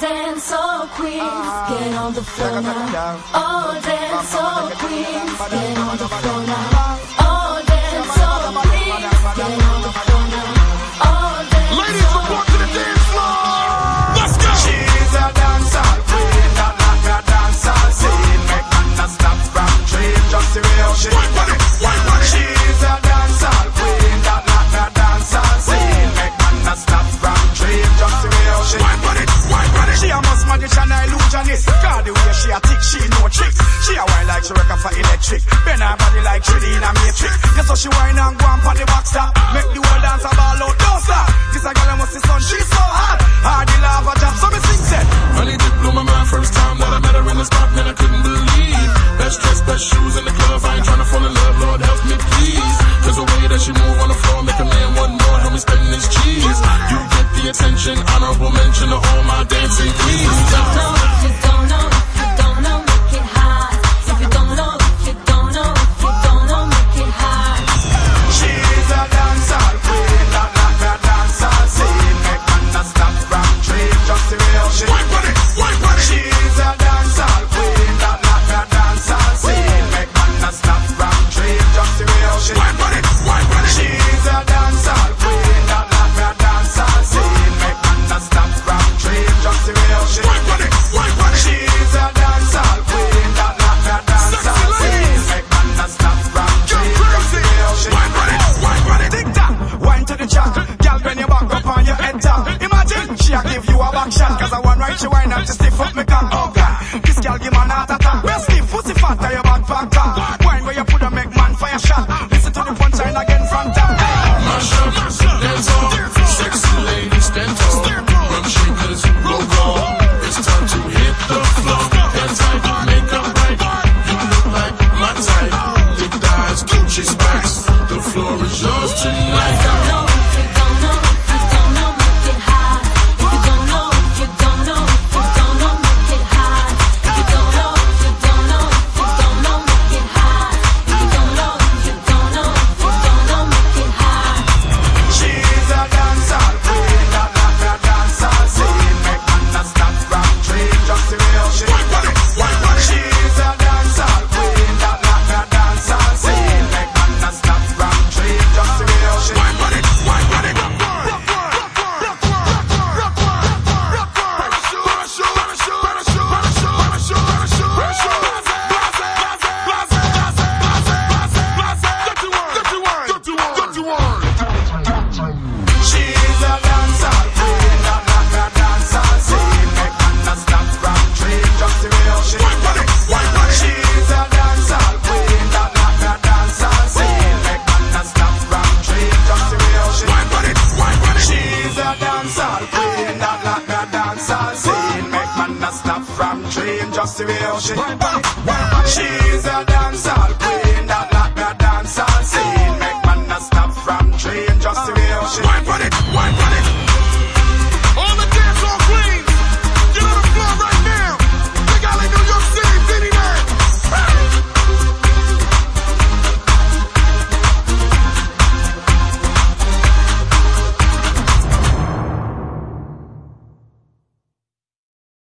dance, all queens, get on the floor now. Oh, dance, all queens, get on the floor now. She a tick, she no tricks. She a wine like she work for electric. Bend her body like she in a matrix. Yeah, so she wine and go on for the box up. Make the world dance a ball out, don't stop. Ah. This a girl must see sun, she so hot. Hard love lava Job, so me sing set. Honey dip blew my mind first time that I met her in the spot, man, I couldn't believe. Best dress, best shoes in the club. I ain't trying to fall in love, Lord help me please. Cause the way that she move on the floor, make a man want more, help me spend this cheese. You get the attention, honorable mention to all my dancing queens. a back shot Cause I want right she wind up to stiff up me cock Oh God, this girl give man heart attack. Best stiff pussy fat on your back back Wine where you put a she. She's a dancer queen that like the dancehall scene. Make man stop from train just see where she. Wine it, wine